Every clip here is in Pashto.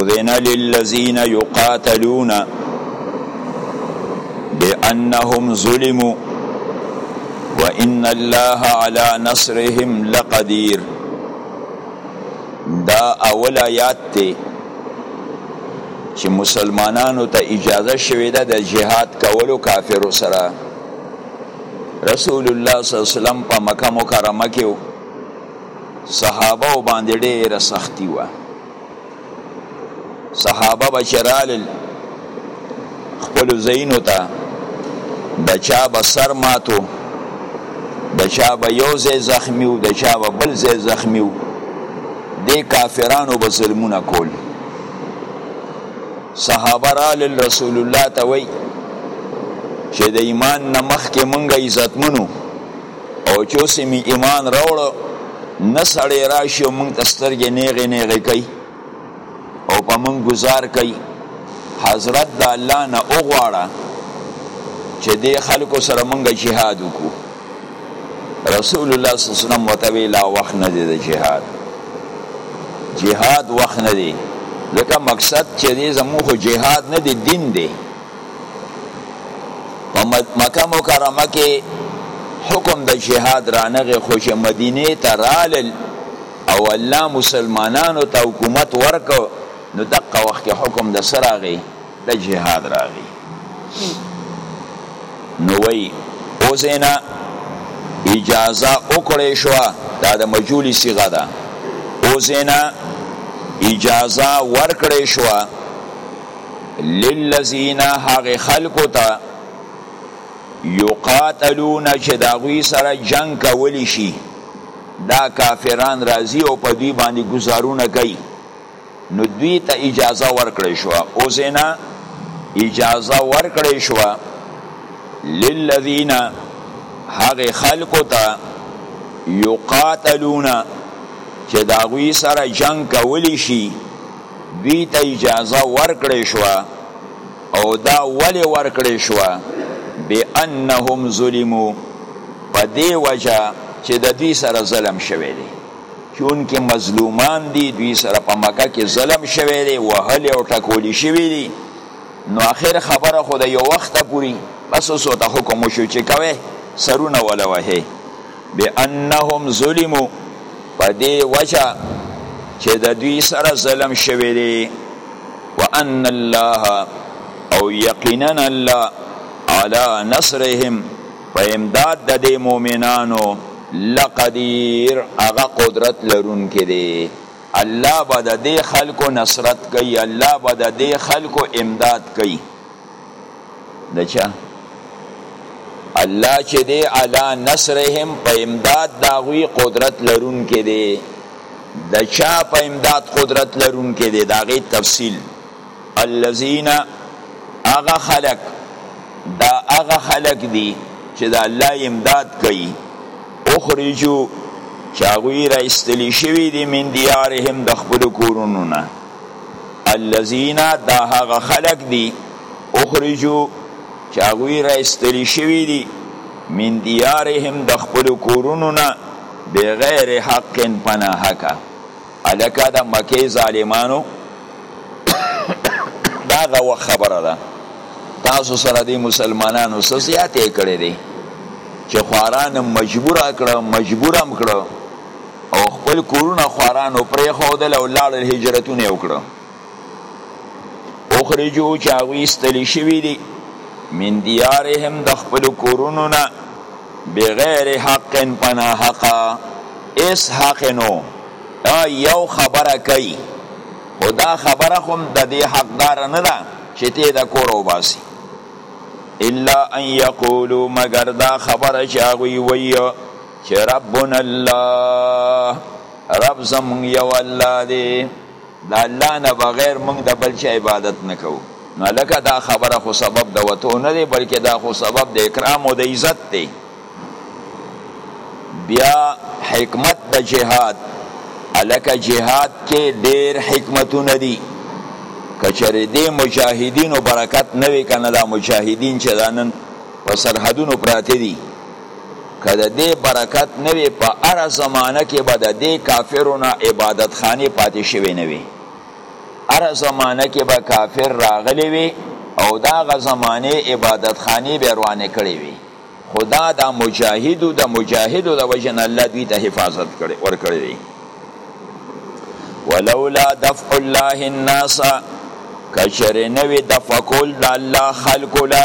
اذن للذین یقاتلون بانهم ظلموا وان الله على نصرهم لقدیر دا اول آیات ته چې مسلمانانو ته اجازه شوې ده د جهاد کولو کافرو سره رسول الله صلی الله علیه وسلم په مکه مکرمه کې صحابه باندې ډېره سختی وه صحابه بچرال خپل زینو ته دچا به سر ماتو دچا به یو ځای زخمی و دچا به بل ځای زخمی و دې کافرانو به ظلمونه کول صحابه رال رسول الله ته وای چې د ایمان نه مخکې مونږه عزتمنو او چې اوس می ایمان راوړو نه سړی راشي او مونږ ته سترګې نیغې نیغې کوي او په مونږ گزار کوي حضرت د الله نه وغواړه چې دې خلکو سره مونږ جهاد وکړو رسول الله صلی الله علیه وسلم وته ویلا وخت نه دی د جهاد جهاد وخت نه دی لکه مقصد چې دې زموږ جهاد نه دی دین دی په مکه مکرمه کې حکم د جهاد رانغه خو چې مدینه ته رالل او الله مسلمانانو ته حکومت ورکو نو دغه وخت کې حکم د سراغي د جهاد راغی نو وی اوزینا اجازه وکړې شو دا د مجولی صيغه ده اوزینا اجازه ورکړې شو للذین هغه خلقو ته یقاتلون چې دا غوی سره جنگ کولی شي دا کافران راضی او په دوی باندې گزارونه کوي نو دوی ته اجازه ورکړې شو او زینا اجازه ورکړې شو للذین هغه خلقو ته یقاتلون چې دا غوی سره جنگ کولی شي دوی ته اجازه ورکړې شو او دا ولی ورکړې شو بانهم ظلمو په دې وجه چې د دوی سره ظلم شوی دی چون کې مظلومان دي دوی سره په مکه کې ظلم شوی دی وهل او ټکول شوی دی نو اخر خبره خو د یو وخت پوری بس اوس ته حکم وشو چې کوي سرونه ولا وهي بانهم ظلمو په دې وجه چې د دوی سره ظلم شوی دی وان الله او یقینا الله علی نصرهم په امداد د دې مؤمنانو لقدیر هغه قدرت لرونکي دی الله به د دې خلکو نصرت کوي الله به د دې خلکو امداد کوي دچا الله چې دی علا نصرهم په امداد داغوی قدرت لرون کې دی د چا په امداد قدرت لرون کې دی داغی تفصیل الذین اغا خلق دا اغا خلق دی چې د الله امداد کوي اخرجو چاغوی را استلی شوی دی من دیارهم د خپل کورونو نه الذين دا هغه خلق دي اخرجو چې هغوی را استلی شوي دي من دیارهم د خپل کورونو نه بغیر حق پنا حق الکه د مکه ظالمانو دا غو خبره ده تاسو سره دی مسلمانانو سره زیاتې کړې دي چې خواران مجبور کړه مجبورم کړه او خپل کورونه خوارانو پرې خودل او لاړل هجرتونه وکړو اخرجو چې هغوی ایستل شوي دي من دیارهم د خپل کورونو نه بغیر حق پنا حقا اس حق نو یو خبره کوي خو دا خبره هم د دې حقدار نه ده چې ته د کور وباسي الا ان یقولو مگر دا خبره چې هغوی وایي چه ربنا الله رب زمون یو الله دی دا الله نه بغیر مونږ د بل چا عبادت نکو نو لکه دا خبره خو سبب د وته نه دی بلکې دا خو سبب د اکرام او د عزت دی بیا حکمت د جهاد الکه جهاد کې ډیر حکمتونه دي کچره دې مجاهدینو برکت نه وی کنه دا مجاهدین چې دانن په سرحدونو پراته دي که د دې برکت نه وي په هره زمانه کې به د دې کافرو نه عبادت خانې پاتې شوې نه وي هره زمانه کې به کافر راغلی وي او دا غ زمانه عبادت خانې به روانې کړې وي خدا د مجاهدو د مجاهدو د وجه نه الله دوی ته حفاظت کړي ورکړي دي ولولا دفع الله الناس کچره نوی دفع کول د الله خلق له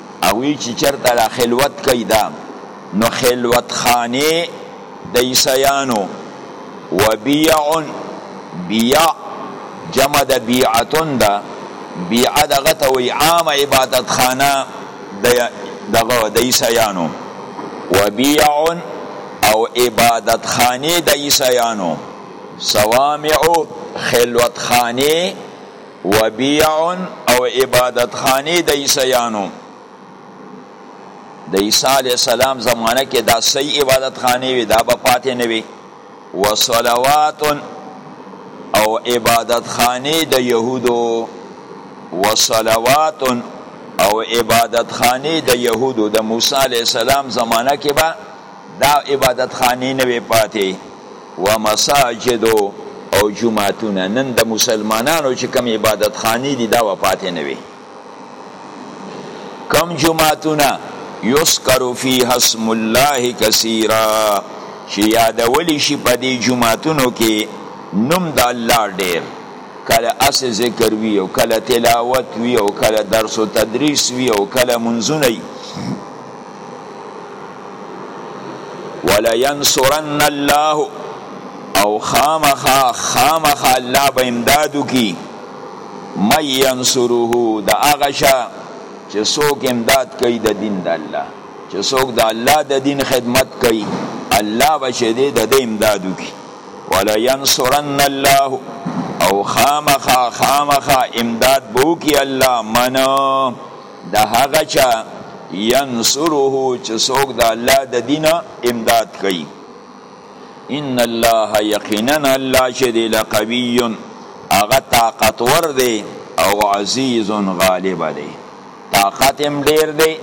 هغوی چې چرته دا خلوت کوي دا نو خلوت خانه د عیسیانو و بیع بیع جمع د بیعتون دا بیع دغه ته وی عام عبادت خانه د دغه د عیسیانو و بیع او عبادت خانه د عیسیانو سوامع خلوت خانه و بیع او عبادت خانه د عیسیانو د عیسی علی السلام زمانه کې دا صحیح عبادت خانه وي دا به پاتې نه وي و صلوات او عبادت خانه د يهودو و صلوات او عبادت خانه د يهودو د موسی علی السلام زمانه کې به دا عبادت خانه نه وی پاتې و مساجد او جمعتونه نن د مسلمانانو چې کم عبادت خانه دي دا و پاتې نه وی کم جمعتونه یذکر فیها اسم الله کثیرا چې یادول شي په دې جمعتونو کې نوم د الله ډیر کله اس ذکر وی او کله تلاوت وی او کله درس او تدریس وی او کله منځونه ولا ينصرن الله او خامخا خامخا الله به امدادو کی مې ينصره د هغه شا چې څوک امداد کوي د دین د الله چې څوک د الله د دین خدمت کوي الله به شه دې د دې امدادو کی ولا ينصرن الله او خامخا خامخا امداد بو کی الله من د هغه چا ينصره چې څوک د الله د دین امداد کوي ان الله یقینا الله چې دی لقوی هغه طاقتور دی او عزیز غالب دی طاقت هم ډیر دی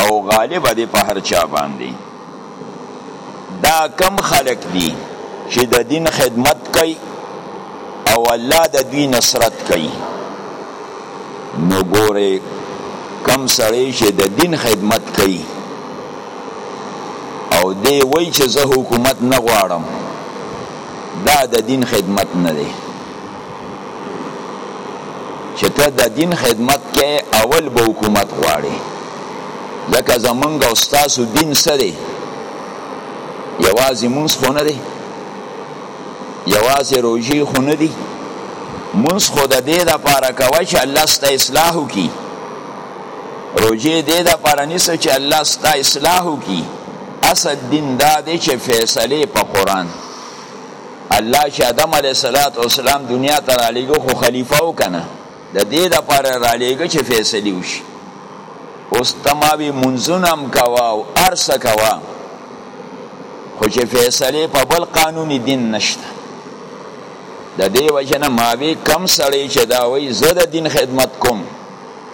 او غالب دی په هر چا باندې دا کم خلق دی چې د دین خدمت کوي او الله د دوی نصرت کوي نو ګوره کم سړی چې د دین خدمت کوي او دی وای چې زه حکومت نه غواړم دا د دین خدمت نه دی چې ته د دین خدمت کې اول به حکومت غواړي ځکه زمونږ او ستاسو دین څه دی یوازې مونږ خو نه دی یوازې روژې خو نه دی مونږ خو د دې دپاره کوه چې الله ستا اصلاح وکړي روژې دې دپاره نیسه چې الله ستا اصلاح وکړي اصل دین دا دی چې فیصلې په قرآن الله چې آدم علیه صلات وسلام دنیا ته رالیږه خو خلیفه او کنه د دې د پاره رالیږه چې فیصله وشي اوس تماوی منځونم کوا او ارس کوا خو چې فیصله په بل قانوني دین نشته د دې وجنه ماوی کم سړی چې دا وای زه د دین خدمت کوم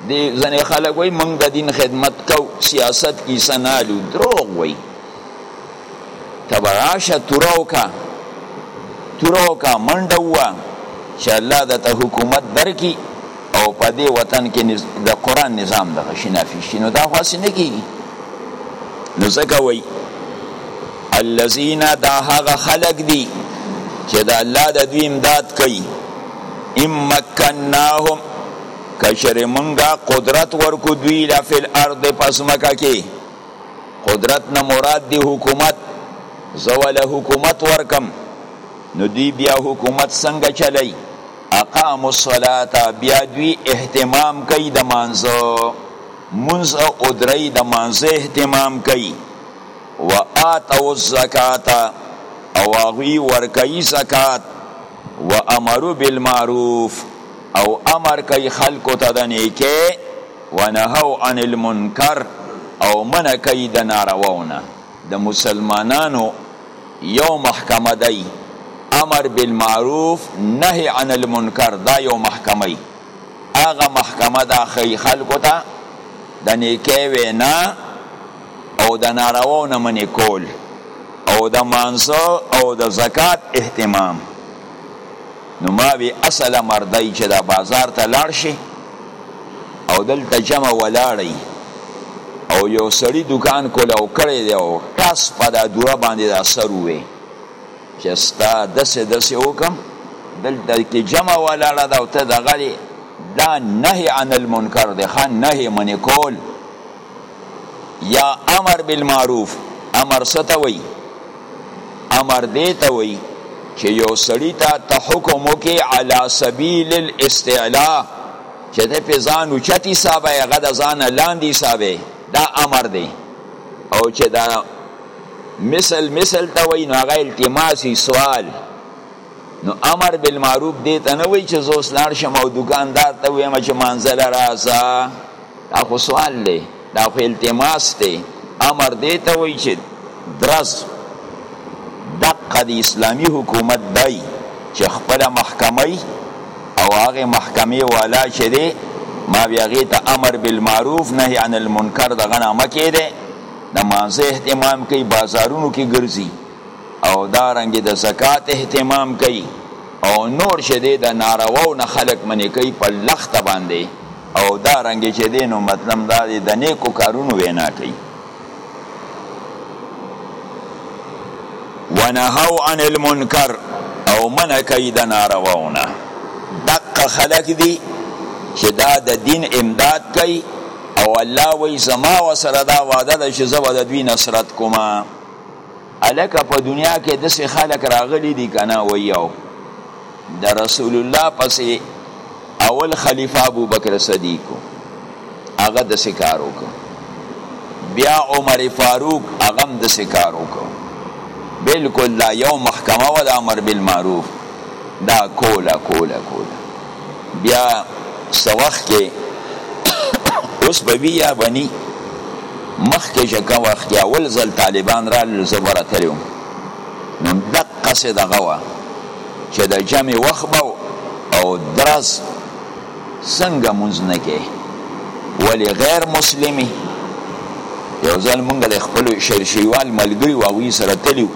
دی ځنې خلک وای موږ د دین خدمت کو سیاست کی سنالو دروغ وای ته به راشه توره وکړه توره وکړه منډه ووه چې الله درته حکومت درکړي او په دې وطن کې د قرآن نظام دغه شي نافذ شي نو دا خو هسې نه کېږي نو ځکه وایي الذین دا هغه خلق دي چې د الله د دوی امداد کوي ام مکناهم کشر منګه قدرت ورکو دوی لفل ارض پس مکه کې قدرت نه مراد دی حکومت زه وله حکومت ورکم نو دوی بیا حکومت څنګه چلی اقام الصلاه بیا دوی اهتمام کوي د مانزه منز او درې د مانزه اهتمام کوي واتو الزکات او هغوی ورکوي زکات وامرو بالمعروف او امر کوي خلکو ته د نیکه ونهوا عن المنکر او منع کوي د نارواو نه د مسلمانانو یو محکمه دی امر بالمعروف نهی عن المنکر دا یو محکمه هغه محکمه دا خی خلکو ته د نیکه وینا او د نارواو نه منع کول او د مانزه او د زکات اهتمام نو ما وی اصل مردای چې دا بازار ته لاړ شي او دلته جمع ولاړی او یو سړی دکان کولاو کړی دی او ټاس په دا دوره باندې دا سر وې چې ستا دسې دسې وکم دلته کې جمع ولاړه ده او ته دغه دا نهی عن المنکر دی خان نهی منې کول یا امر بالمعروف امر ستا وی امر دیتا وی چې یو سړی ته ته حکم وکې علی سبیل الاستعلا چې ته په ځان اوچت حسابه هغه د ځانه لاندې حسابه دا امر دی او چې دا مثل مثل ته وایي نو هغه التماسي سوال نو امر بالمعروف دی ته نه وایي چې زه اوس لاړ شم او دکاندار ته وایم چې منزله راځه دا خو سوال دی دا خو التماس دی امر دی ته وای چې درز دقه د اسلامی حکومت دی چې خپل محکمه او هغه محکمه والا چې دی ما بیا غی ته امر بالمعروف نهی عن المنکر دغه نامه کې دی د مانزه اهتمام کوي بازارونو کې ګرځي او دا رنګ د زکات اهتمام کوي او نور شه دی د نارواو نه خلق منې کوي په لخت باندې او دا رنګ چې دی نو مطلب دا دی د نیکو کارونو وینا کوي ونهو عن المنکر او منع کوي د نارواونه دقه خلک دي چې دا د دین امداد کوي او الله وی زما وسره دا وعده ده چې زه به د دوی نصرت کوم هلکه په دنیا کې داسې خلک راغلي دي که نه؟ وایي او د رسول الله پسې اول خلیفه ابوبکر صدیق و هغه داسې کار وکړ بیا عمر فاروق هغه هم داسې کار وکړ بلکل دا یو محکمه وه د امر بالمعروف دا کوله کوله کوله بیا څه وخت کې اوس به وي یا بني مخکې چې کوم وخت کې اول ځل طالبان رالل زه به راتلی وم نو دقسې دغه وه چې د جمع وخت به او درز څنګه مونځ نه کې ولې غیر مسلمي یو ځل مونږ د خپلو شرشیوال ملګري و هغوی سره تلي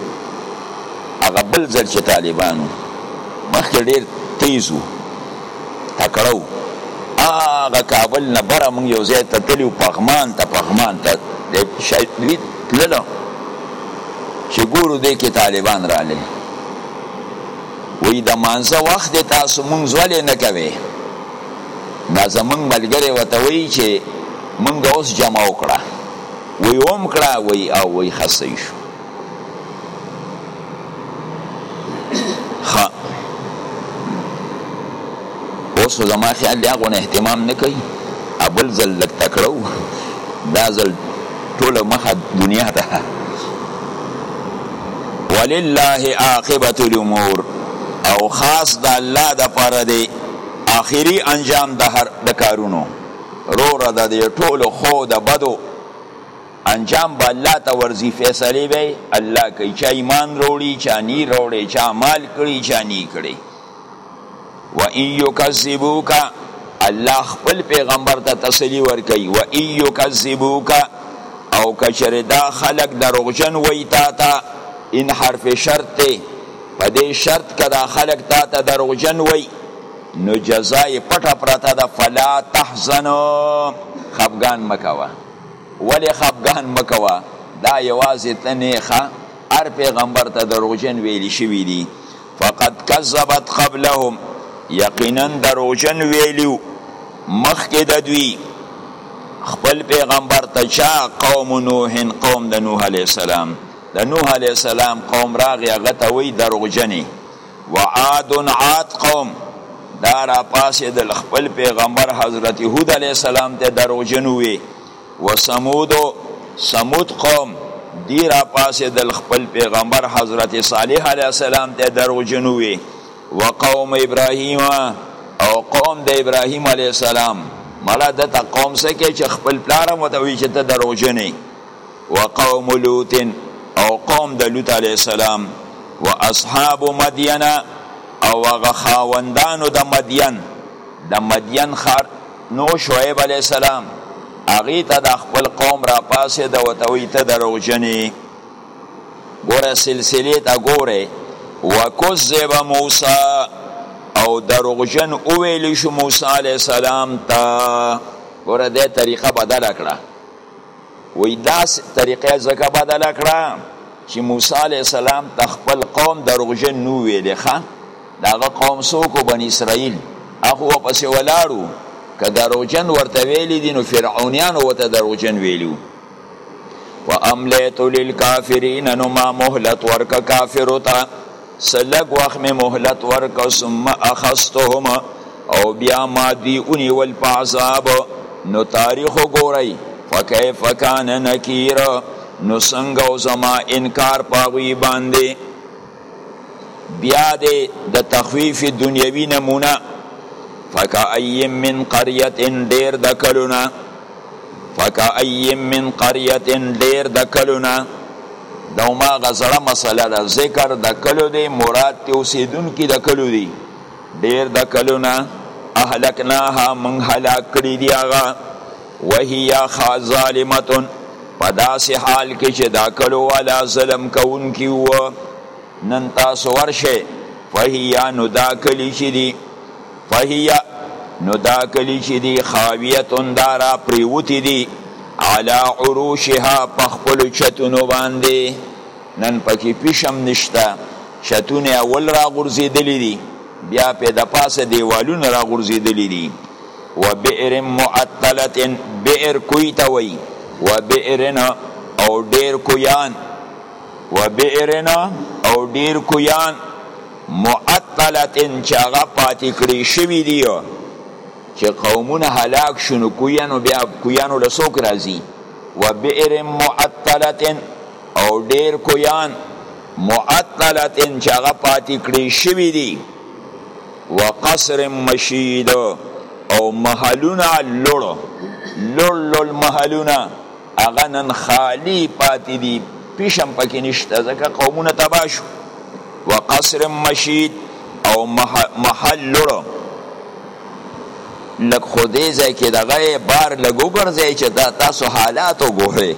هغه بل ځل چې طالبانو مخکې ډېر تیز وو تکړه وو هغه کابل نه بره موږ یو ځای ته تللي وو پغمان ته پغمان ته شاید دوی تللو چې ګورو دی کې طالبان راغلي وی د مانځه وخت تاسو مونږ ولې نه کوي دا زمونږ ملګری وته وی چې مونږ اوس جمع وکړه وی اوم کړه وی او وی خسې شو خا اوس زما خیال دی هغه اهتمام نه کوي ابل زل لک تکړو دا زل ټول مخه دنیا ته ولله عاقبه الامور او خاص د الله د پاره دی اخیری انجام د هر د کارونو رو را د ټولو خو د بدو انجام به الله ته ورځي فیصلې به الله کوي چا ایمان وروړي چا نی وروړي چا مال کړي چا نی کړي و ان یکذبوک الله خپل پیغمبر ته تسلی ورکي و ان یکذبوک او کچره دا خلق دروغجن وای تا ته ان حرف شرط ته په دې شرط کدا خلق تا ته دروغجن وای نو جزای پټه پرته ده فلا تحزنو خفغان مکوه ولی خفګان مه کوه دا یوازی ته نه ښه هر پیغمبر ته دروغجن ویلی شوی دی فقد کذبت قبلهم یقینا دروغجن ویلیو مخکې د دوی خپل پیغمبر ته چا قوم نوح قوم د نوح علی السلام د نوح علی السلام قوم راغی هغه ته وی دروغجنې و عاد عاد قوم دا راپاسېدل خپل پیغمبر حضرت هود علیه السلام ته دروغجن ووی و ثمود ثمود قوم دی راپاسېدل خپل پیغمبر حضرت صالح علیه السلام ته دروغجن ووی و قوم ابراهیم او قوم د ابراهیم علیه السلام مړه دته قوم څه کې چې خپل پلار هم ورته وایي چې ته دروغجن یې وقوم لوط او قوم د لوط علی السلام واصحاب مدین او هغه خاوندانو د مدین د مدین خار نو شعیب علی السلام هغه ته د خپل قوم را پاسه د وتوی ته دروغجنې ګوره سلسله ته ګوره وکذب موسی او دروغجن او ویل شو موسی علی السلام ته ګوره د طریقه بدل کړه وی داس طریقه زکه بدل کړه چې موسی علی السلام د خپل قوم دروغجن نو ویلې ښا داغه قوم سوکو بن اسرائیل هغه پسې ولاړو که دروغجن ورته ویلې دي نو فرعونیان ورته دروغجن ویلو واملیت للکافرین نو ما مهلت ورک کافر ته څه لږ وخت مې مهلت ورکړ ثم اخذتهم او بیا ما دوی ونیول په عذاب نو تاریخ وګورئ فکیف کان نکیر نو څنګه او زما انکار په هغوی باندې بیا دې د تخویف دنیوي نمونه فکایم من قریت ډیر د کلونه فکأی من قریه ډیر د کلونه دا ما غزړه مسله ده ذکر د کلو دی مراد ته اوسیدونکي د کلو دی ډیر د کلونه اهلکناها من هلاک کړی دی هغه وهي خاظالمه په داسې حال کې چې دا کلو والا ظلم کوونکی و نن تاسو ورشه فهیا نو دا کلی چې دی فهی نو دا کلی چې دی خاویتون دارا پریوتی دی علا عروشها پخپل چتونو باندې نن پکې پیشم نشته چتونه اول را غورځېدلی دي بیا په د پاسه دیوالونه را غورځېدلی دي و بئر معطلتن بئر کوی ته وی و بئرن او ډیر کویان و بئرن او ډیر کویان معطلة چه هغه پاتی کړی شوی دی چه قومونه هلاک شو نو کویانو بیا کویانو له څوک راځي و بئر معطلة او ډیر کویان معطلة چه هغه پاتی کړی شوی دی و قصر مشید او محلونه لړ لړ لړ محلونه هغه نن خالی پاتې دي پیشم پکې نشته ځکه قومونه تباه شو وقصر مشید او محل لړو لک خو دې ځای کې دغه بار لګ وګرځي چې دا تاسو حالات وګورئ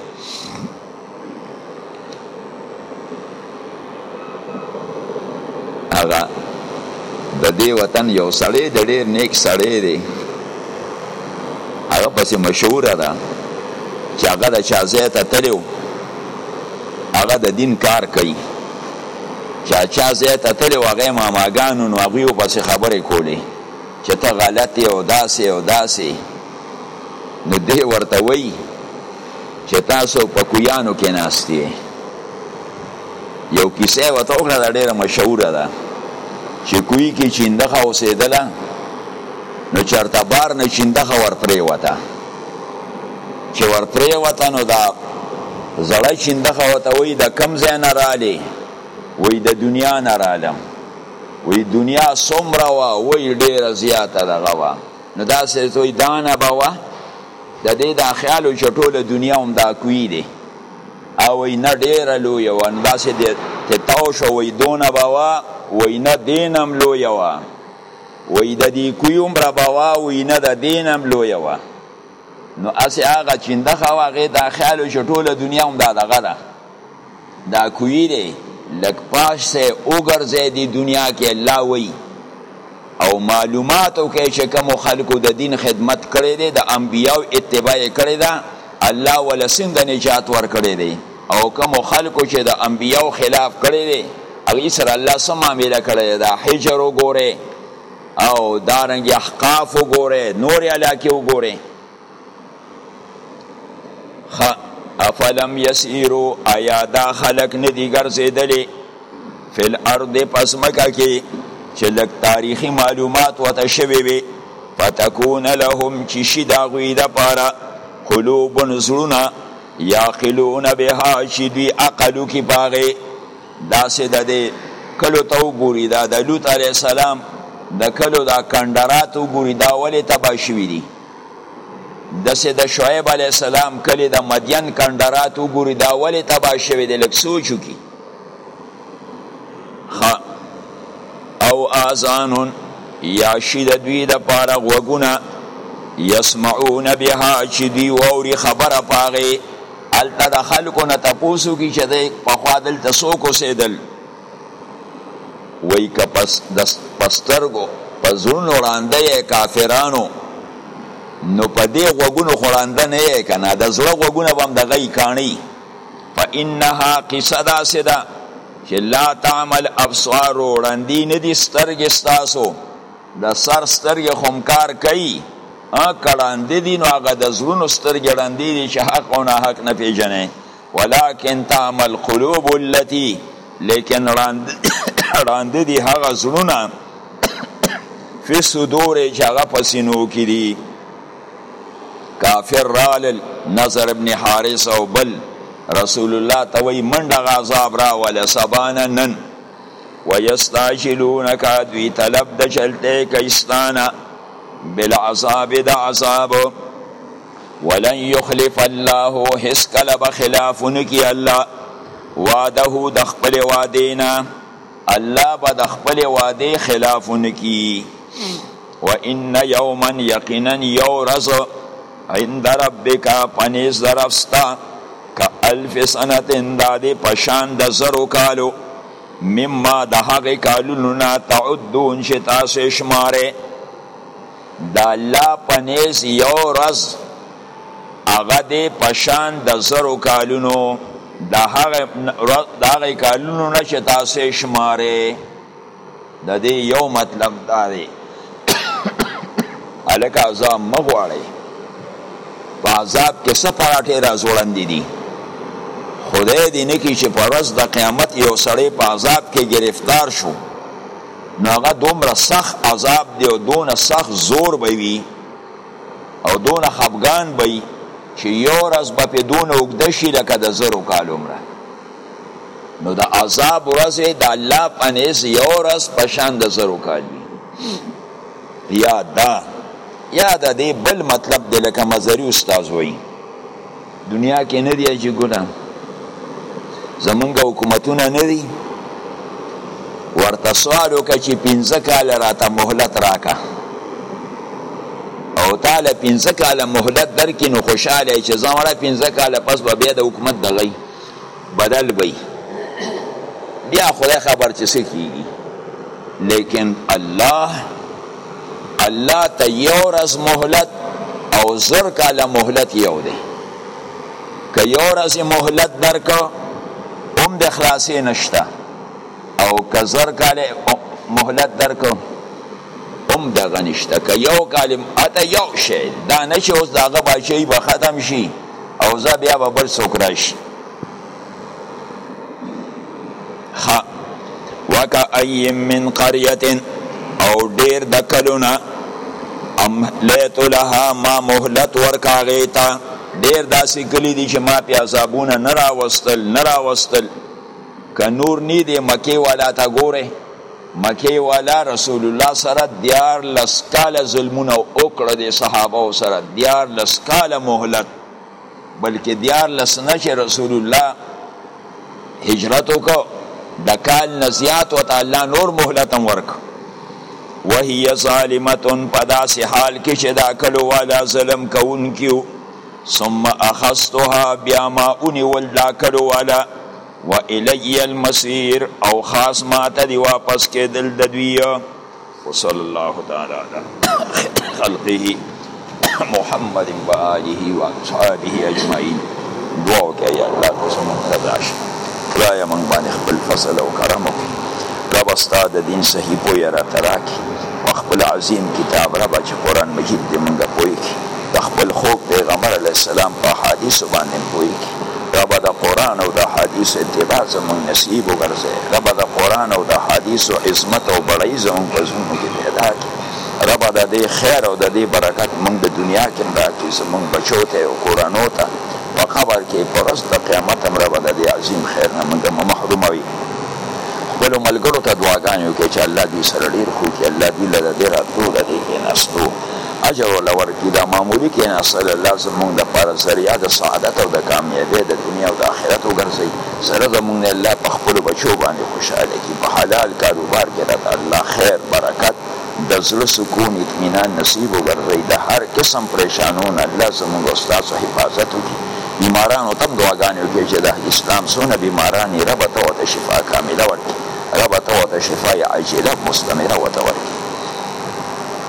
هغه د دې وطن یو سړی د ډېر نیک سړی دی هغه پسې مشهوره ده چې هغه د چا ځای ته تللی هغه د دین کار کوي چا چا ځای ته تللی و هغه ماماګانو نو هغوی پسې خبرې کولې چې ته غلط یې او داسې او داسې نو دی ورته وایي چې تاسو په کویانو کې ناست یې یو کیسه یې ورته وکړه دا ډېره مشهوره ده چې کوی کې چیندخه اوسېدله نو چېرته بار نه چیندخه ورپرېوته چې ورپرېوته نو دا زړه چیندخه ورته وایي د کوم ځای نه رالې وایي د دنیا نه رالم وی دنیا څومره وه وی ډیره زیاته دغه وه نو دا سه توي دا نه باوه د دې دا خیال او چټوله دنیا هم دا کوي دي او وی نه ډیر لوی و نو دا سه دې ته تاو شو وی دونه باوه وی نه دینم لوی و وی د دې کوي هم را باوه وی نه د دینم لوی و نو اسه هغه چینده خو هغه دا خیال او چټوله دنیا هم دا دغه ده دا کوی دی لک پاش سه اوګرځه دی دنیا کې الله وی او معلوماتو کې چې کوم خلکو د دین خدمت کړی دی د انبیاو اتباع کړی دا الله ولا څنګه نجات ور کړی دی او کوم خلکو چې د انبیاو خلاف کړی دی هغه سره الله سم معاملې کړی دا حجر وګوره او دارنګ احقاف وګوره نور علاقه وګوره خ افلم یسیرو آیا دا خلق ندی ګرځیدلی فل ارض پس مکه کې چې لک تاریخي معلومات وته شوي وي فتكون لهم چې شي دا غوی د پاره قلوب زړونه یاقلون بها چې دوی عقل کې پاغه داسې د دې کلو ته وګوري دا د لوط علی السلام د کلو دا کندرات وګوري دا ولې تبا شوي دي دسې د شعیب علیه السلام کلی د مدین کندرات وګوري دا ولې تباه شوی دی لږ سوچ وکړي او آزانون یا شي د دوی دپاره غوږونه یسمعون بها چې دوی واوري خبره په هغې هلته د خلکو نه تپوس وکړي چې دی پخوا دلته څوک اوسېدل وایي که په سترګو په زړونو ړانده یې کافرانو نو په دې غوږونو خو ړانده نه یې که نه د زړه غوږونه به هم د غی کاڼي فانها قصه داسې ده چې لا تعمل ابصار ړندې نه دي سترګې ستاسو د سر سترګې خو هم کار کوي که ړاندې دي نو هغه د زړونو سترګې ړندې دي چې حق او ناحق نه پېژني ولکن تعمی القلوب التي لیکن راند دی هغه زړونه فی صدور چې هغه په سینو کې دي کافر رال نظر ابن حارث او بل رسول الله ته وی منډه غذاب را ول سبان نن ويستعجلونك دوی طلب د چلته کیستانه بالعذاب د عذاب ولن يخلف الله هیڅ کله به خلاف نکي الله وعده د خپل وعده نه الله به د خپل وعده خلاف نکي وان یوما یقینا یو رز عند ربک پنیز درفستا که الف سنه دا دی پشان د زرو کالو مما د هغه کالونو نه تعدون چې تاسو شماره د الله په نیز یو ورځ هغه دی پشان د زرو کالونو د هغه کالونو نه چې تاسو یې شمارې د دې یو مطلب دا دی هلکه عذاب مه غواړئ په عذاب کې څه پراټې را ځوړندې دي خدای دې نه کړي چې په ورځ د قیامت یو سړی په عذاب کې ګرفتار شو نو هغه دومره سخت عذاب دی او دونه سخت زور به وي او دونه خفګان به وي چې یو ورځ به پې دونه اوږده شي لکه د زرو کال عمره نو د عذاب ورځ د الله په نس یو ورځ په شان د زرو کال وي یا دا یا د دې بل مطلب دی لکه مزري استاد وایي دنیا کې نه دی چې ګونه زمونږ حکومتونه نه دي ورته سوال وکړه چې پنځه کاله راته مهلت راکړه او تعالی پنځه کاله مهلت درکې نو خوشاله چې زمړه پنځه کاله پس به بیا د حکومت دغی بدل به بیا خدای خبر چې څه کیږي لیکن الله الله ته یو ورځ مهلت او زر کاله مهلت یو دی که یو ورځ مهلت درکو هم د خلاصې نشته او که زر کاله مهلت درکو هم دغه نشته که یو کال اته یو شی دا نه چې اوس دغه بچی به ختم شي او زه بیا به بل څوک راشي خا وکا ایم من قریتن او ډیر د کلونه ام لیت لها ما مهلت ورکاغی تا ډیر داسې کلی دي چې ما په عذابونه نه راوستل نه راوستل که نور نی دی مکی والا تا ګوره مکه والا رسول الله سره دیار لس کاله ظلمونه وکړه د صحابه سره دیار لس کاله مهلت بلکې دیار لس نه چې رسول الله هجرت وکړو د کال نه زیات ورته الله نور مهلت هم ورکړو وهي ظالمه په داسې حال کې چې دا کلو والا ظلم کوونکي ثم اخذتها بیا ما ونیول دا کلو والا و الی المصیر او خاص ما ته دی واپس کېدل د دوی وصلی الله تعالی علی خلقه محمد و آله و اصحابه اجمعین دعا وکړه یا الله ته زموږ رضا شي خدایه موږ باندې خپل فضل او کرم وکړي ربه ستا د دین صحیح پوهه راته راکړي په خپل عظیم کتاب ربه چې قرآن مجید دې موږ پوه کړي د خپل خوږ پيغمبر عليه السلام په احاديثو باندې هم پوهېږي. ربه د قرآن او د احاديثو اتباع زموږ نصيب وګرځوې. ربه د قرآن او د احاديثو عظمت او بډايي زموږ په زړونو کې پيدا کړې. ربه د دې خير او د دې برکت موږ د دنيا کې هم راکړې، زموږ بچو ته او کورنو ته، په قبر کې، په ورځ د قيامت هم ربه د دې عظيم خير نه موږ مه محروموې. خپلو ملګرو ته دعاګانې وکړئ چې الله دوی سره ډېر خوږ کړي، الله دوی له د دې راتلو، د دې کېناستو. اجر ورله ورکړي، دا معمولي کېناستل الله زموږ لپاره ذريعه د سعادت او د کاميابۍ د دنيا او د آخرت وګرځوي، سره زموږ نه الله په خپلو بچو باندې خوشحاله کړي، په حلال کاروبار کې راته الله خير، برکت، د زړه سکون، اطمينان نصيب وګرځوي، د هر قسم پرېشانو نه الله زموږ او ستاسو حفاظت وکړي، بيمارانو ته هم دعاګانې وکړي چې د اسلام څونه بيماران دي ربه ته ورته شفا کامله ورکړي، ربه ته ورته شفاء عاجله مستمره ورته ورکړي.